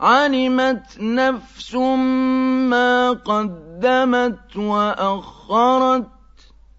عَلِمَتْ نَفْسٌ مَّا قَدَّمَتْ وَأَخَّرَتْ